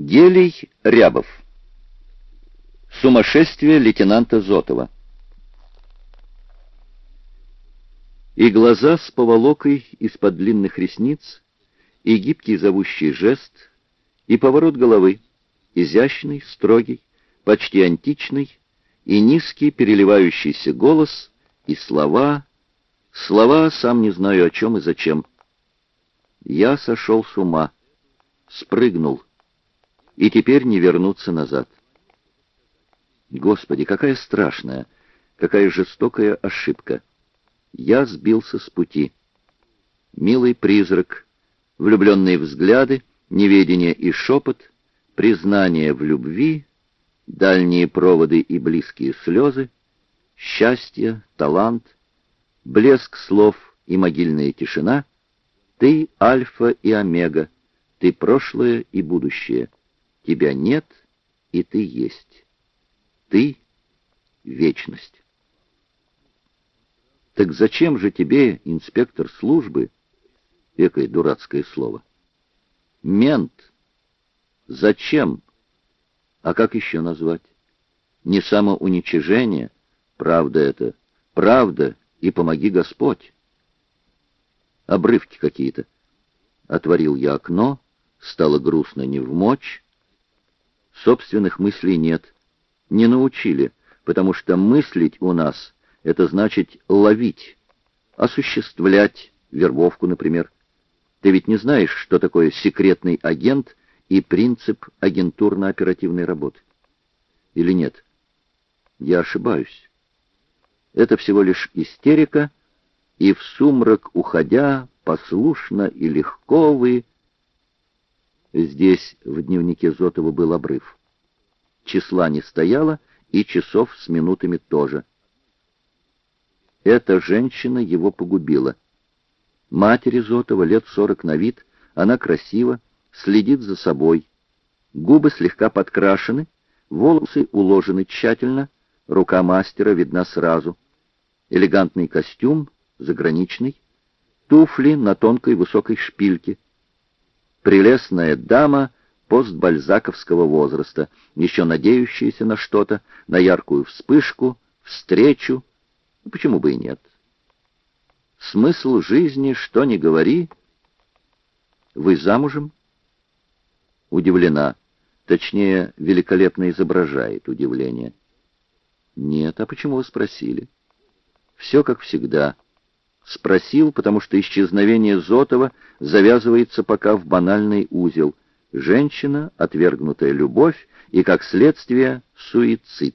Гелий Рябов. Сумасшествие лейтенанта Зотова. И глаза с поволокой из-под длинных ресниц, и гибкий зовущий жест, и поворот головы, изящный, строгий, почти античный, и низкий переливающийся голос, и слова, слова, сам не знаю о чем и зачем. Я сошел с ума, спрыгнул, и теперь не вернуться назад. Господи, какая страшная, какая жестокая ошибка. Я сбился с пути. Милый призрак, влюбленные взгляды, неведение и шепот, признание в любви, дальние проводы и близкие слезы, счастье, талант, блеск слов и могильная тишина — ты альфа и омега, ты прошлое и будущее — Тебя нет, и ты есть. Ты — вечность. Так зачем же тебе, инспектор службы, экое дурацкое слово, мент? Зачем? А как еще назвать? Не самоуничижение, правда это, правда, и помоги Господь. Обрывки какие-то. Отворил я окно, стало грустно не в мочь, Собственных мыслей нет. Не научили, потому что мыслить у нас — это значит ловить, осуществлять, вербовку, например. Ты ведь не знаешь, что такое секретный агент и принцип агентурно-оперативной работы. Или нет? Я ошибаюсь. Это всего лишь истерика, и в сумрак уходя, послушно и легко вы Здесь в дневнике Зотова был обрыв. Числа не стояло, и часов с минутами тоже. Эта женщина его погубила. Матери Зотова лет сорок на вид, она красива, следит за собой. Губы слегка подкрашены, волосы уложены тщательно, рука мастера видна сразу. Элегантный костюм, заграничный, туфли на тонкой высокой шпильке — Прелестная дама постбальзаковского возраста, еще надеющаяся на что-то, на яркую вспышку, встречу. Ну, почему бы и нет? Смысл жизни, что ни говори. Вы замужем? Удивлена. Точнее, великолепно изображает удивление. Нет, а почему вы спросили? Все как всегда. Спросил, потому что исчезновение Зотова завязывается пока в банальный узел. Женщина, отвергнутая любовь и, как следствие, суицид.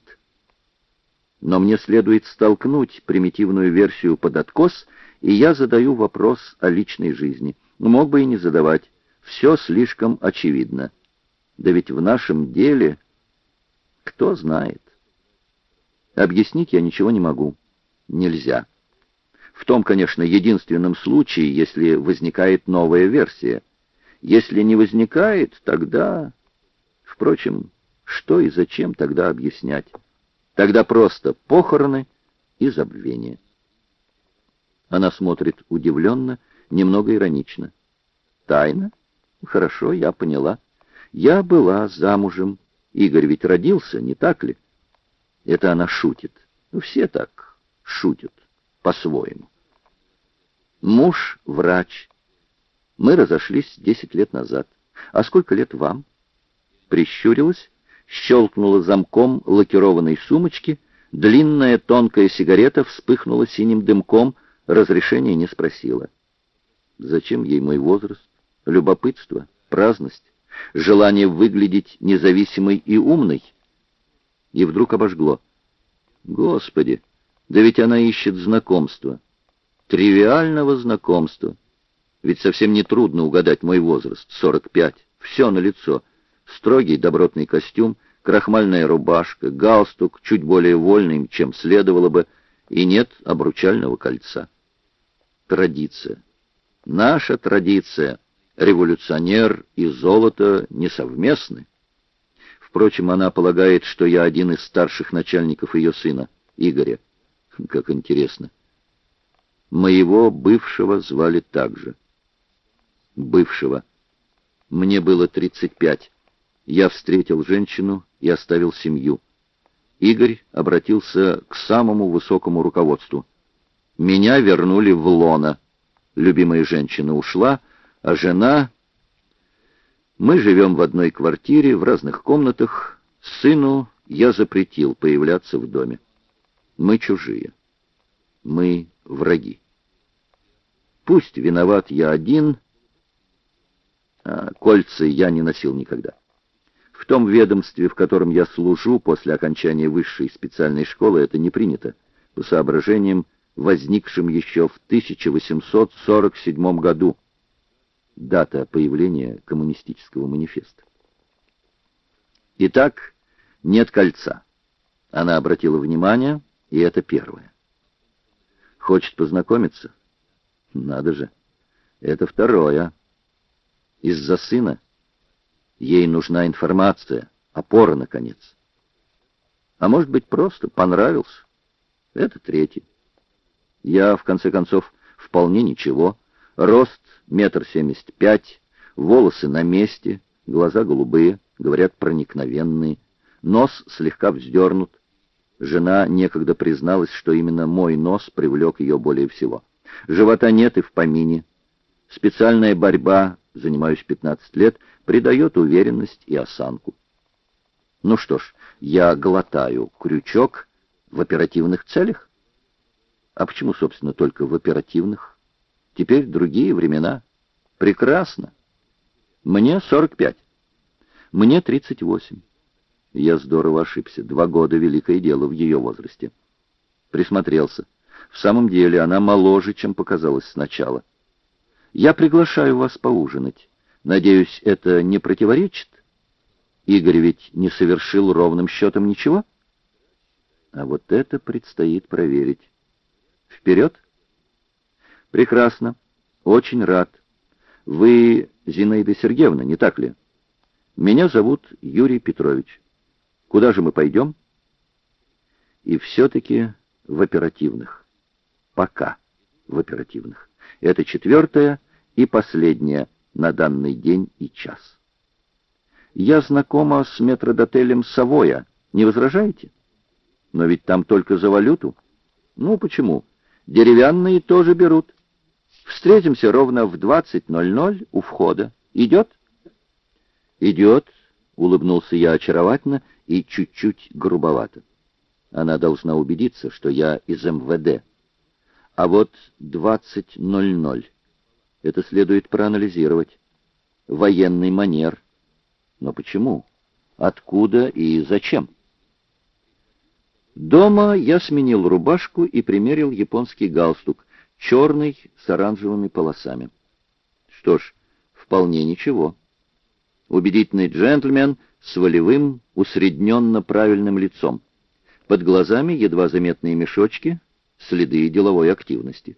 Но мне следует столкнуть примитивную версию под откос, и я задаю вопрос о личной жизни. Мог бы и не задавать. Все слишком очевидно. Да ведь в нашем деле... Кто знает? Объяснить я ничего не могу. Нельзя. В том, конечно, единственном случае, если возникает новая версия. Если не возникает, тогда... Впрочем, что и зачем тогда объяснять? Тогда просто похороны и забвение. Она смотрит удивленно, немного иронично. «Тайна? Хорошо, я поняла. Я была замужем. Игорь ведь родился, не так ли?» Это она шутит. Ну, все так шутят по-своему. Муж — врач. Мы разошлись десять лет назад. А сколько лет вам? Прищурилась, щелкнула замком лакированной сумочки, длинная тонкая сигарета вспыхнула синим дымком, разрешения не спросила. Зачем ей мой возраст? Любопытство, праздность, желание выглядеть независимой и умной? И вдруг обожгло. Господи, да ведь она ищет знакомства. Тривиального знакомства. Ведь совсем не трудно угадать мой возраст, 45. Все на лицо. Строгий добротный костюм, крахмальная рубашка, галстук, чуть более вольный, чем следовало бы, и нет обручального кольца. Традиция. Наша традиция. Революционер и золото несовместны. Впрочем, она полагает, что я один из старших начальников ее сына, Игоря. Как интересно. Моего бывшего звали так же. Бывшего. Мне было 35. Я встретил женщину и оставил семью. Игорь обратился к самому высокому руководству. Меня вернули в лона. Любимая женщина ушла, а жена... Мы живем в одной квартире, в разных комнатах. Сыну я запретил появляться в доме. Мы чужие. Мы враги. Пусть виноват я один, а кольца я не носил никогда. В том ведомстве, в котором я служу после окончания высшей специальной школы, это не принято, по соображениям, возникшим еще в 1847 году. Дата появления коммунистического манифеста. Итак, нет кольца. Она обратила внимание, и это первое. Хочет познакомиться? Надо же. Это второе. Из-за сына ей нужна информация, опора, наконец. А может быть, просто понравился. Это третий. Я, в конце концов, вполне ничего. Рост метр семьдесят пять, волосы на месте, глаза голубые, говорят, проникновенные, нос слегка вздернут. Жена некогда призналась, что именно мой нос привлек ее более всего. Живота нет и в помине. Специальная борьба, занимаюсь 15 лет, придает уверенность и осанку. Ну что ж, я глотаю крючок в оперативных целях. А почему, собственно, только в оперативных? Теперь другие времена. Прекрасно. Мне 45. Мне 38. Я здорово ошибся. Два года — великое дело в ее возрасте. Присмотрелся. В самом деле она моложе, чем показалось сначала. Я приглашаю вас поужинать. Надеюсь, это не противоречит? Игорь ведь не совершил ровным счетом ничего? А вот это предстоит проверить. Вперед? Прекрасно. Очень рад. Вы Зинаида Сергеевна, не так ли? Меня зовут Юрий Петрович. Куда же мы пойдем? И все-таки в оперативных. Пока в оперативных. Это четвертое и последнее на данный день и час. Я знакома с метродотелем Савоя. Не возражаете? Но ведь там только за валюту. Ну, почему? Деревянные тоже берут. Встретимся ровно в 20.00 у входа. Идет? Идет, улыбнулся я очаровательно и чуть-чуть грубовато. Она должна убедиться, что я из МВД. А вот 20.00. Это следует проанализировать. Военный манер. Но почему? Откуда и зачем? Дома я сменил рубашку и примерил японский галстук, черный с оранжевыми полосами. Что ж, вполне ничего. Убедительный джентльмен с волевым, усредненно правильным лицом. Под глазами едва заметные мешочки, следы деловой активности.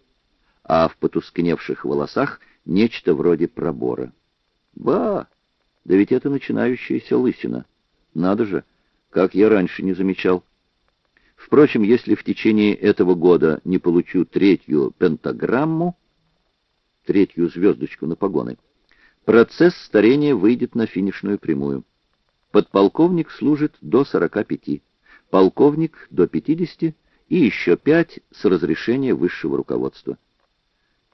А в потускневших волосах нечто вроде пробора. Ба! Да ведь это начинающаяся лысина. Надо же, как я раньше не замечал. Впрочем, если в течение этого года не получу третью пентаграмму, третью звездочку на погоны, процесс старения выйдет на финишную прямую. Подполковник служит до 45, полковник до 50 и еще 5 с разрешения высшего руководства.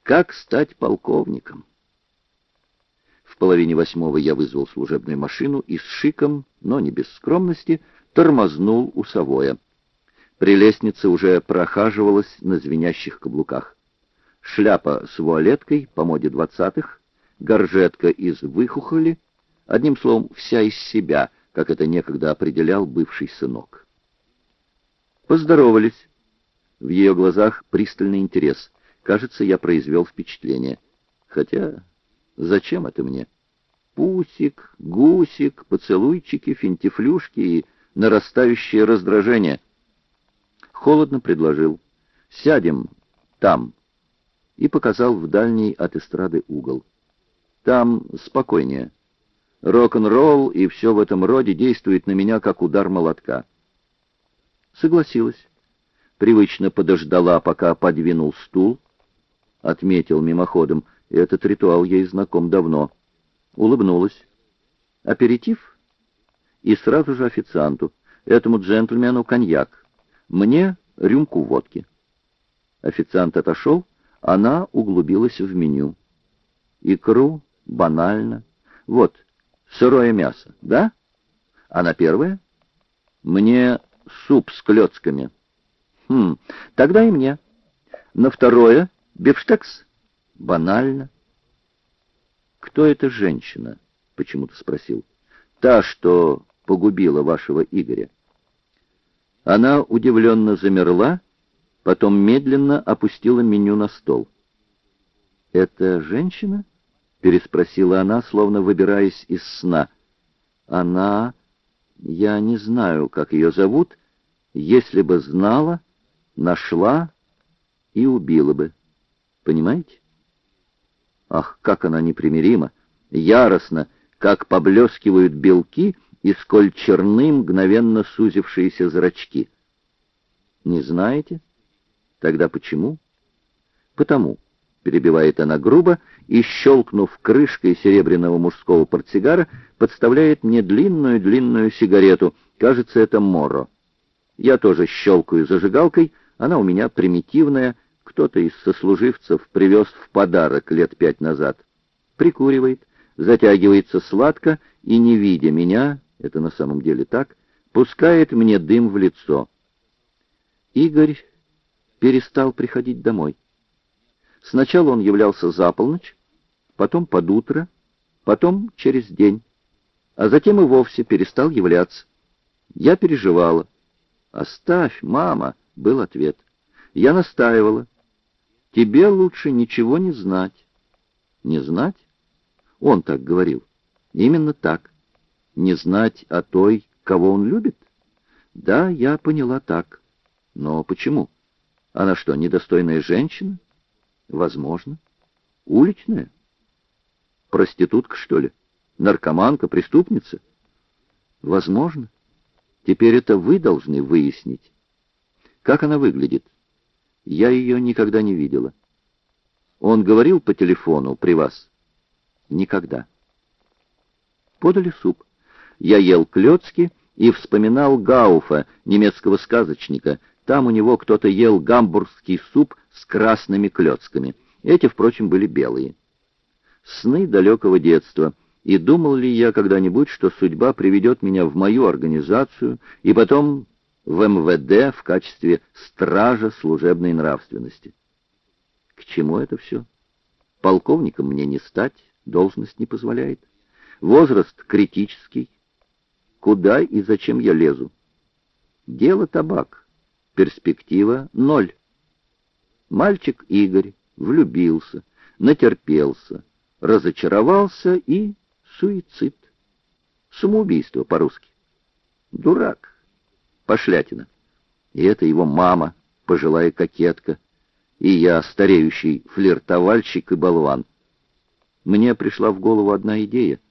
Как стать полковником? В половине восьмого я вызвал служебную машину и с шиком, но не без скромности, тормознул у Савоя. При лестнице уже прохаживалась на звенящих каблуках. Шляпа с вуалеткой по моде двадцатых, горжетка из выхухоли, одним словом, вся из себя, как это некогда определял бывший сынок. Поздоровались. В ее глазах пристальный интерес. Кажется, я произвел впечатление. Хотя, зачем это мне? Пусик, гусик, поцелуйчики, финтифлюшки и нарастающее раздражение — холодно предложил «Сядем там» и показал в дальний от эстрады угол. «Там спокойнее. Рок-н-ролл и все в этом роде действует на меня, как удар молотка». Согласилась. Привычно подождала, пока подвинул стул. Отметил мимоходом, этот ритуал ей знаком давно. Улыбнулась. «Аперитив?» и сразу же официанту. Этому джентльмену коньяк. Мне рюмку водки. Официант отошел, она углубилась в меню. Икру, банально. Вот, сырое мясо, да? Она первая? Мне суп с клетками. Хм, тогда и мне. На второе бифштекс. Банально. Кто эта женщина? Почему-то спросил. Та, что погубила вашего Игоря. Она удивленно замерла, потом медленно опустила меню на стол. «Это женщина?» — переспросила она, словно выбираясь из сна. «Она... Я не знаю, как ее зовут. Если бы знала, нашла и убила бы. Понимаете? Ах, как она непримирима, яростно, как поблескивают белки и сколь черны мгновенно сузившиеся зрачки. Не знаете? Тогда почему? Потому, перебивает она грубо и, щелкнув крышкой серебряного мужского портсигара, подставляет мне длинную-длинную сигарету. Кажется, это Моро. Я тоже щелкаю зажигалкой, она у меня примитивная, кто-то из сослуживцев привез в подарок лет пять назад. Прикуривает, затягивается сладко и, не видя меня, это на самом деле так, пускает мне дым в лицо. Игорь перестал приходить домой. Сначала он являлся за полночь, потом под утро, потом через день, а затем и вовсе перестал являться. Я переживала. «Оставь, мама!» — был ответ. Я настаивала. «Тебе лучше ничего не знать». «Не знать?» Он так говорил. Именно так. Не знать о той, кого он любит? Да, я поняла так. Но почему? Она что, недостойная женщина? Возможно. Уличная? Проститутка, что ли? Наркоманка, преступница? Возможно. Теперь это вы должны выяснить. Как она выглядит? Я ее никогда не видела. Он говорил по телефону при вас? Никогда. Подали суп. Я ел клёцки и вспоминал Гауфа, немецкого сказочника. Там у него кто-то ел гамбургский суп с красными клёцками. Эти, впрочем, были белые. Сны далекого детства. И думал ли я когда-нибудь, что судьба приведет меня в мою организацию и потом в МВД в качестве стража служебной нравственности? К чему это все? Полковником мне не стать, должность не позволяет. Возраст критический. Куда и зачем я лезу? Дело табак. Перспектива ноль. Мальчик Игорь влюбился, натерпелся, разочаровался и суицид. Самоубийство по-русски. Дурак. Пошлятина. И это его мама, пожилая кокетка, и я, стареющий флиртовальщик и болван. Мне пришла в голову одна идея —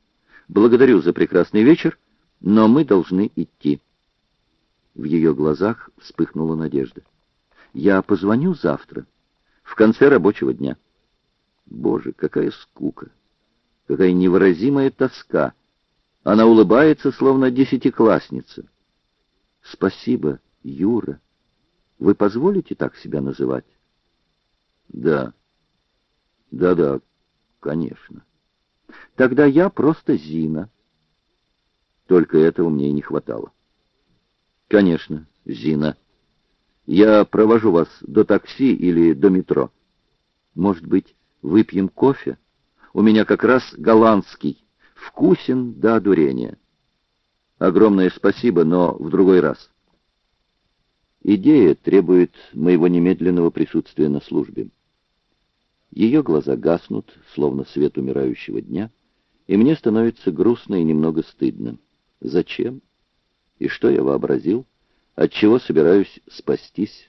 Благодарю за прекрасный вечер, но мы должны идти». В ее глазах вспыхнула надежда. «Я позвоню завтра, в конце рабочего дня». Боже, какая скука! Какая невыразимая тоска! Она улыбается, словно десятиклассница. «Спасибо, Юра. Вы позволите так себя называть?» «Да. Да-да, конечно». Тогда я просто Зина. Только этого мне и не хватало. Конечно, Зина. Я провожу вас до такси или до метро. Может быть, выпьем кофе? У меня как раз голландский. Вкусен до одурения. Огромное спасибо, но в другой раз. Идея требует моего немедленного присутствия на службе. Ее глаза гаснут, словно свет умирающего дня, и мне становится грустно и немного стыдно. Зачем? И что я вообразил? От чего собираюсь спастись?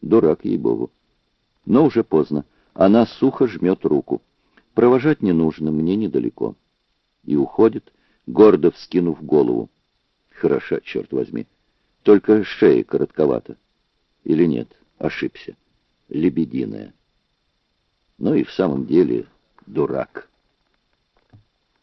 Дурак ей-богу. Но уже поздно. Она сухо жмет руку. Провожать не нужно, мне недалеко. И уходит, гордо вскинув голову. Хороша, черт возьми. Только шея коротковата. Или нет, ошибся. Лебединая. Ну и в самом деле дурак.